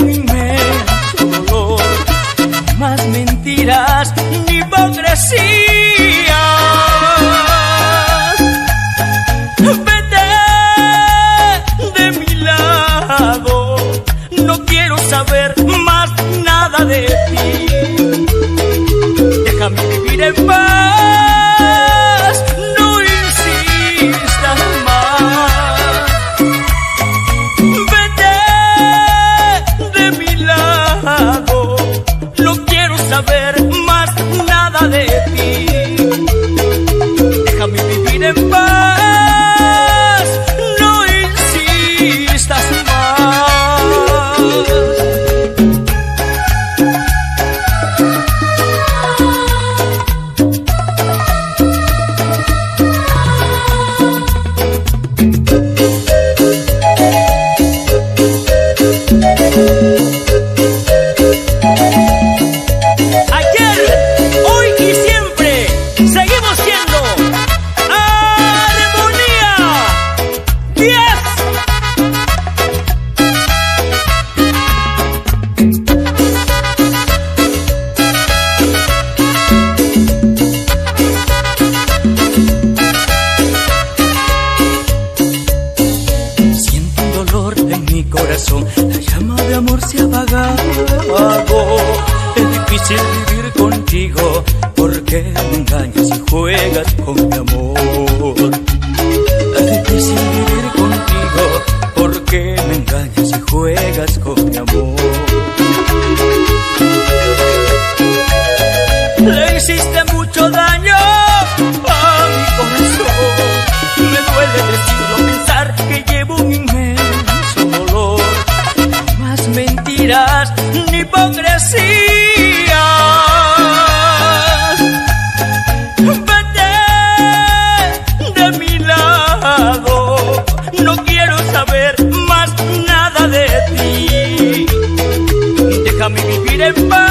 un inmenso dolor. Más mentiras ni hipocresía. Vete de mi lado. No quiero saber más nada de ti. Déjame vivir en paz. La llama de amor se ha apagado. Es difícil vivir contigo porque me engañas y juegas con mi amor. Es difícil vivir contigo porque me engañas y juegas con mi amor. Le hiciste mucho daño a mi corazón. Me duele decirlo, pensar que llevo un inmenso dolor. Más mentiras ni hipocresía. mi vivir en.